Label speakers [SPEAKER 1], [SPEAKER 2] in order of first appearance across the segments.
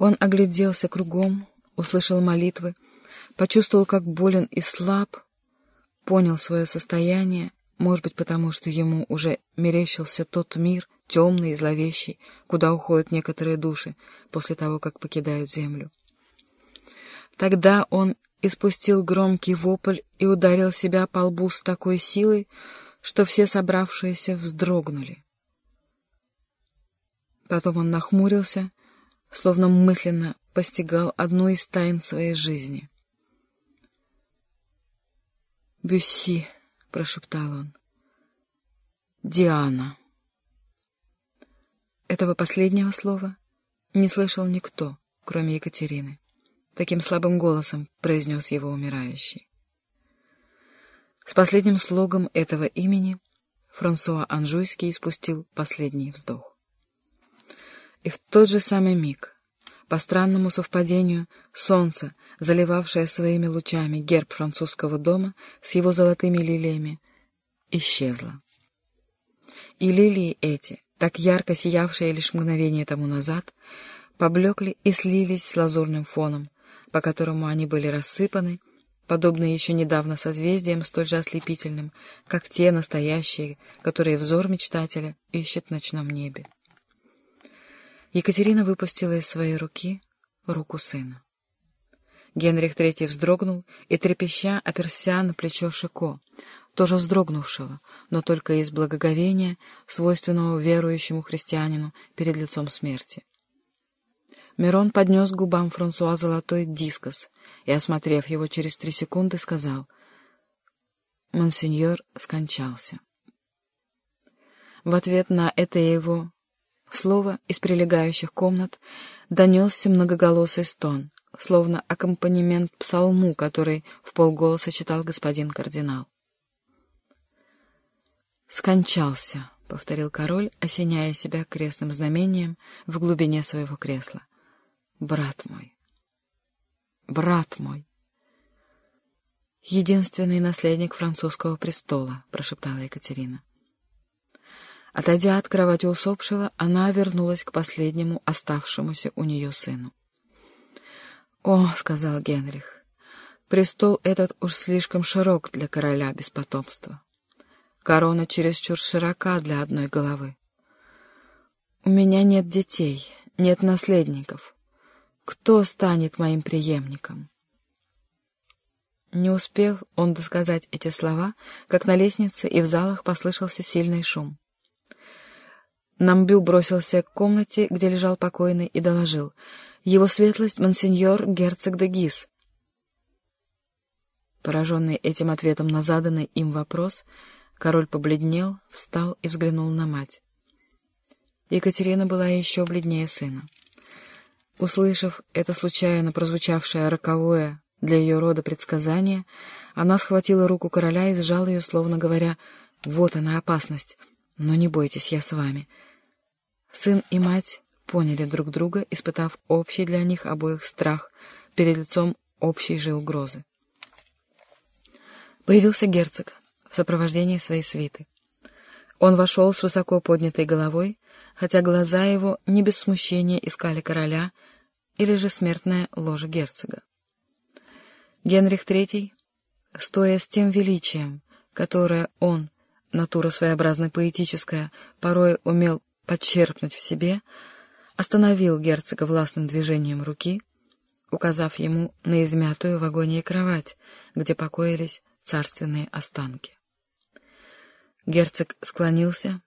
[SPEAKER 1] Он огляделся кругом, услышал молитвы, почувствовал, как болен и слаб, понял свое состояние, может быть, потому что ему уже мерещился тот мир, темный и зловещий, куда уходят некоторые души после того, как покидают землю. Тогда он испустил громкий вопль и ударил себя по лбу с такой силой, что все собравшиеся вздрогнули. Потом он нахмурился, словно мысленно постигал одну из тайн своей жизни. «Бюсси», — прошептал он, — «Диана». Этого последнего слова не слышал никто, кроме Екатерины. Таким слабым голосом произнес его умирающий. С последним слогом этого имени Франсуа Анжуйский испустил последний вздох. И в тот же самый миг, по странному совпадению, солнце, заливавшее своими лучами герб французского дома с его золотыми лилиями, исчезло. И лилии эти, так ярко сиявшие лишь мгновение тому назад, поблекли и слились с лазурным фоном, по которому они были рассыпаны, подобные еще недавно созвездиям столь же ослепительным, как те настоящие, которые взор мечтателя ищет в ночном небе. Екатерина выпустила из своей руки руку сына. Генрих III вздрогнул и, трепеща, оперся на плечо Шико, тоже вздрогнувшего, но только из благоговения, свойственного верующему христианину перед лицом смерти. Мирон поднес губам Франсуа золотой дискос и, осмотрев его через три секунды, сказал «Монсеньор скончался». В ответ на это его слово из прилегающих комнат донесся многоголосый стон, словно аккомпанемент псалму, который в полголоса читал господин кардинал. «Скончался», — повторил король, осеняя себя крестным знамением в глубине своего кресла. «Брат мой! Брат мой!» «Единственный наследник французского престола», — прошептала Екатерина. Отойдя от кровати усопшего, она вернулась к последнему оставшемуся у нее сыну. «О», — сказал Генрих, — «престол этот уж слишком широк для короля без потомства». Корона чересчур широка для одной головы. У меня нет детей, нет наследников. Кто станет моим преемником? Не успел он досказать эти слова, как на лестнице и в залах послышался сильный шум. Намбю бросился к комнате, где лежал покойный, и доложил. «Его светлость, монсеньор, герцог де Гис». Пораженный этим ответом на заданный им вопрос, Король побледнел, встал и взглянул на мать. Екатерина была еще бледнее сына. Услышав это случайно прозвучавшее роковое для ее рода предсказание, она схватила руку короля и сжала ее, словно говоря, «Вот она, опасность, но не бойтесь, я с вами». Сын и мать поняли друг друга, испытав общий для них обоих страх перед лицом общей же угрозы. Появился герцог, в сопровождении своей свиты. Он вошел с высоко поднятой головой, хотя глаза его не без смущения искали короля или же смертное ложе герцога. Генрих III, стоя с тем величием, которое он, натура своеобразно поэтическая, порой умел подчерпнуть в себе, остановил герцога властным движением руки, указав ему на измятую в агонии кровать, где покоились царственные останки. Герцог склонился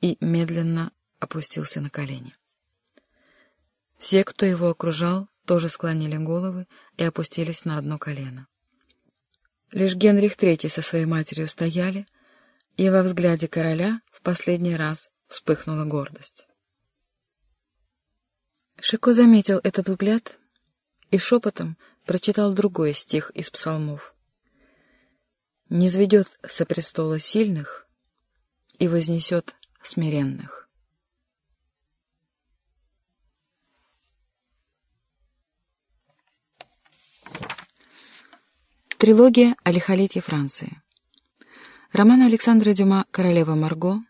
[SPEAKER 1] и медленно опустился на колени. Все, кто его окружал, тоже склонили головы и опустились на одно колено. Лишь Генрих III со своей матерью стояли, и во взгляде короля в последний раз вспыхнула гордость. Шико заметил этот взгляд и шепотом прочитал другой стих из псалмов не сведет со престола сильных и вознесет смиренных. Трилогия о лихолетии Франции. Роман Александра Дюма «Королева Марго»,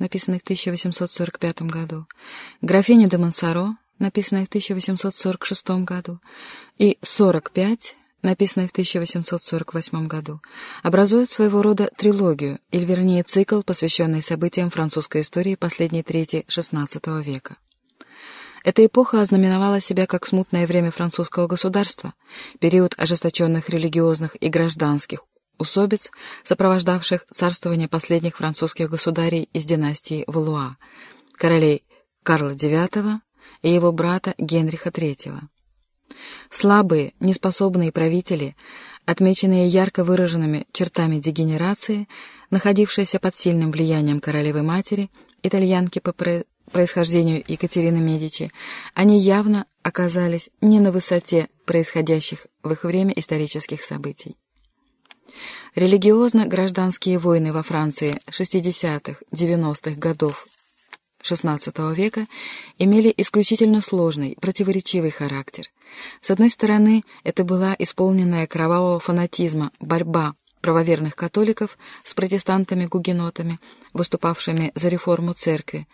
[SPEAKER 1] написанный в 1845 году, «Графиня де Монсоро», написанной в 1846 году, и «45», написанной в 1848 году, образуют своего рода трилогию, или вернее цикл, посвященный событиям французской истории последней трети XVI века. Эта эпоха ознаменовала себя как смутное время французского государства, период ожесточенных религиозных и гражданских усобиц, сопровождавших царствование последних французских государей из династии Валуа, королей Карла IX и его брата Генриха III. Слабые, неспособные правители, отмеченные ярко выраженными чертами дегенерации, находившиеся под сильным влиянием королевы-матери, итальянки по происхождению Екатерины Медичи, они явно оказались не на высоте происходящих в их время исторических событий. Религиозно-гражданские войны во Франции 60-х-90-х годов XVI века имели исключительно сложный, противоречивый характер. С одной стороны, это была исполненная кровавого фанатизма борьба правоверных католиков с протестантами-гугенотами, выступавшими за реформу церкви,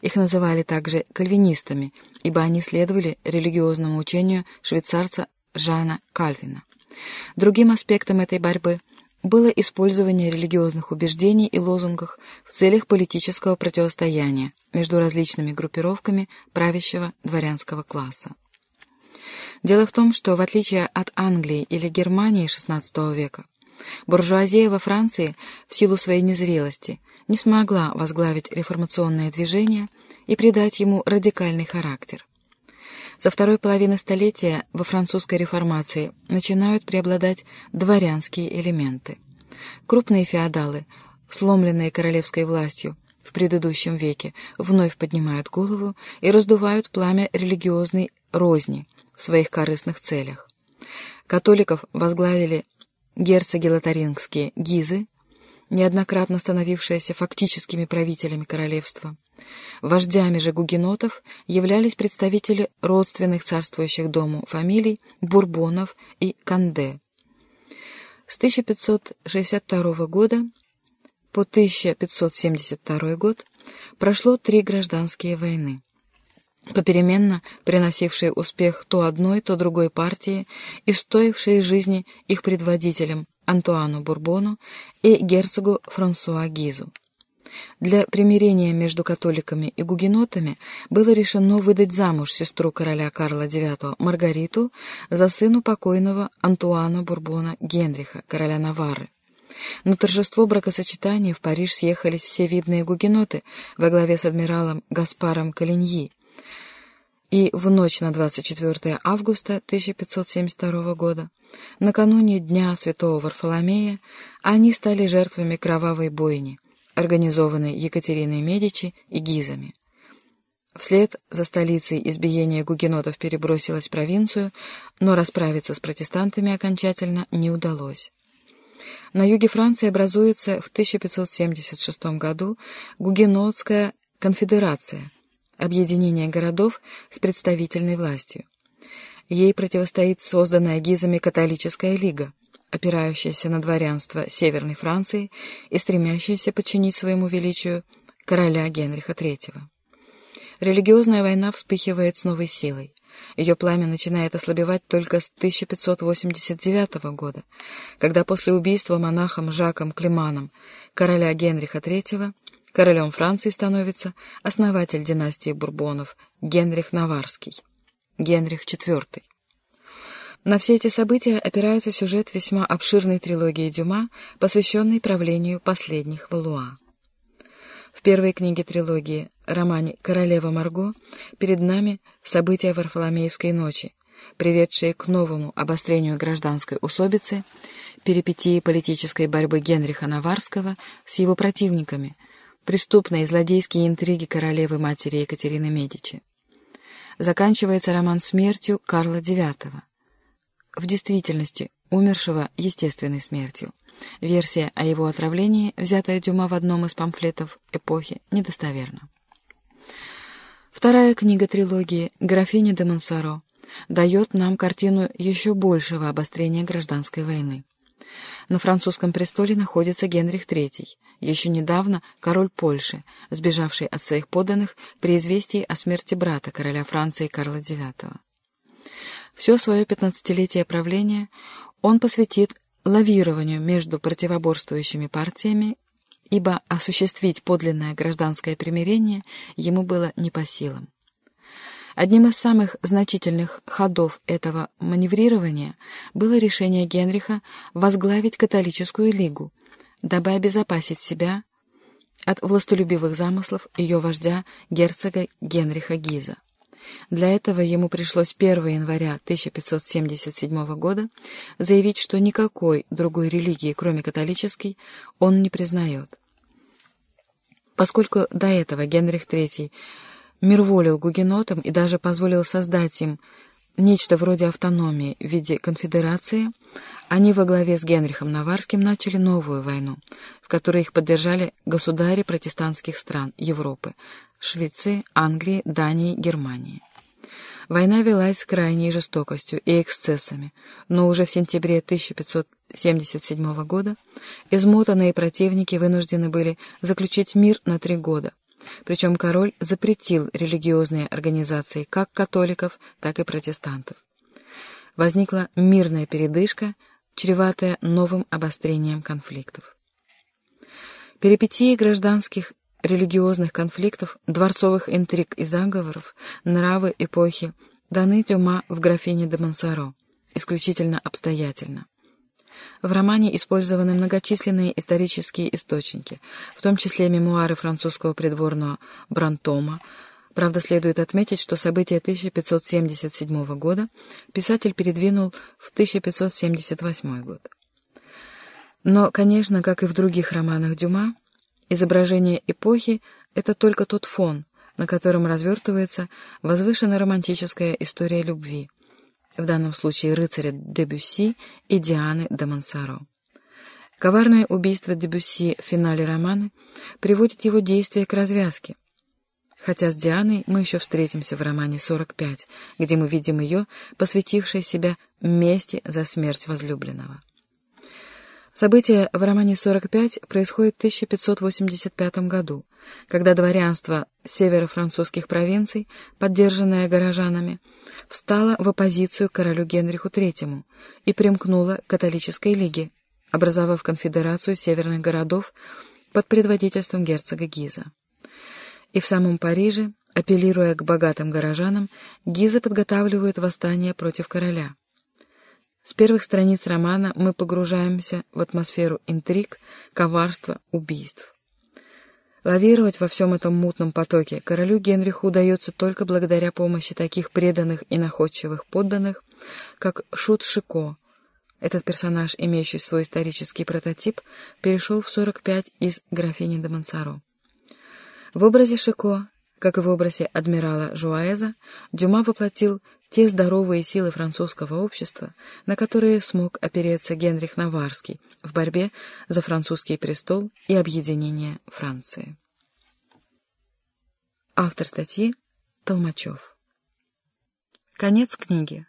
[SPEAKER 1] их называли также кальвинистами, ибо они следовали религиозному учению швейцарца Жана Кальвина. Другим аспектом этой борьбы было использование религиозных убеждений и лозунгов в целях политического противостояния между различными группировками правящего дворянского класса. Дело в том, что в отличие от Англии или Германии XVI века, буржуазия во Франции в силу своей незрелости не смогла возглавить реформационное движение и придать ему радикальный характер. Со второй половины столетия во французской реформации начинают преобладать дворянские элементы. Крупные феодалы, сломленные королевской властью в предыдущем веке, вновь поднимают голову и раздувают пламя религиозной розни в своих корыстных целях. Католиков возглавили герцоги лотарингские Гизы, неоднократно становившиеся фактическими правителями королевства. Вождями же гугенотов являлись представители родственных царствующих дому фамилий Бурбонов и Канде. С 1562 года по 1572 год прошло три гражданские войны, попеременно приносившие успех то одной, то другой партии и стоившие жизни их предводителям Антуану Бурбону и герцогу Франсуа Гизу. Для примирения между католиками и гугенотами было решено выдать замуж сестру короля Карла IX Маргариту за сыну покойного Антуана Бурбона Генриха, короля Наварры. На торжество бракосочетания в Париж съехались все видные гугеноты во главе с адмиралом Гаспаром Калиньи, и в ночь на 24 августа 1572 года, накануне Дня Святого Варфоломея, они стали жертвами кровавой бойни, организованной Екатериной Медичи и Гизами. Вслед за столицей избиение гугенотов перебросилось в провинцию, но расправиться с протестантами окончательно не удалось. На юге Франции образуется в 1576 году гугенотская конфедерация – объединение городов с представительной властью. Ей противостоит созданная гизами католическая лига, опирающаяся на дворянство Северной Франции и стремящаяся подчинить своему величию короля Генриха III. Религиозная война вспыхивает с новой силой. Ее пламя начинает ослабевать только с 1589 года, когда после убийства монахом Жаком Климаном короля Генриха III Королем Франции становится основатель династии Бурбонов Генрих Наварский, Генрих IV. На все эти события опирается сюжет весьма обширной трилогии Дюма, посвященной правлению последних Валуа. В первой книге трилогии, романе «Королева Марго», перед нами события Варфоломеевской ночи, приведшие к новому обострению гражданской усобицы, перипетии политической борьбы Генриха Наварского с его противниками – преступные злодейские интриги королевы-матери Екатерины Медичи. Заканчивается роман смертью Карла IX. В действительности, умершего естественной смертью. Версия о его отравлении, взятая Дюма в одном из памфлетов эпохи, недостоверна. Вторая книга трилогии «Графиня де Монсоро» дает нам картину еще большего обострения гражданской войны. На французском престоле находится Генрих III, еще недавно король Польши, сбежавший от своих подданных при известии о смерти брата короля Франции Карла IX. Все свое пятнадцатилетие правления он посвятит лавированию между противоборствующими партиями, ибо осуществить подлинное гражданское примирение ему было не по силам. Одним из самых значительных ходов этого маневрирования было решение Генриха возглавить католическую лигу, дабы обезопасить себя от властолюбивых замыслов ее вождя герцога Генриха Гиза. Для этого ему пришлось 1 января 1577 года заявить, что никакой другой религии, кроме католической, он не признает. Поскольку до этого Генрих III мирволил гугенотам и даже позволил создать им нечто вроде автономии в виде конфедерации, они во главе с Генрихом Наварским начали новую войну, в которой их поддержали государи протестантских стран Европы — Швеции, Англии, Дании, Германии. Война велась с крайней жестокостью и эксцессами, но уже в сентябре 1577 года измотанные противники вынуждены были заключить мир на три года, причем король запретил религиозные организации как католиков, так и протестантов. Возникла мирная передышка, чреватая новым обострением конфликтов. Перипетии гражданских религиозных конфликтов, дворцовых интриг и заговоров, нравы эпохи даны Дюма в графине де Монсоро, исключительно обстоятельно. В романе использованы многочисленные исторические источники, в том числе мемуары французского придворного Брантома. Правда, следует отметить, что события 1577 года писатель передвинул в 1578 год. Но, конечно, как и в других романах Дюма, изображение эпохи — это только тот фон, на котором развертывается возвышенно-романтическая история любви — в данном случае рыцаря Дебюсси и Дианы де Монсоро. Коварное убийство Дебюсси в финале романа приводит его действие к развязке. Хотя с Дианой мы еще встретимся в романе «45», где мы видим ее, посвятившей себя мести за смерть возлюбленного. События в романе «45» происходят в 1585 году, когда дворянство северо-французских провинций, поддержанное горожанами, встало в оппозицию королю Генриху III и примкнуло к католической лиге, образовав конфедерацию северных городов под предводительством герцога Гиза. И в самом Париже, апеллируя к богатым горожанам, Гиза подготавливают восстание против короля. С первых страниц романа мы погружаемся в атмосферу интриг, коварства, убийств. Лавировать во всем этом мутном потоке королю Генриху удается только благодаря помощи таких преданных и находчивых подданных, как Шут Шико. Этот персонаж, имеющий свой исторический прототип, перешел в 45 из графини де Монсоро. В образе Шико как и в образе адмирала Жуаэза, Дюма воплотил те здоровые силы французского общества, на которые смог опереться Генрих Наварский в борьбе за французский престол и объединение Франции. Автор статьи Толмачев Конец книги.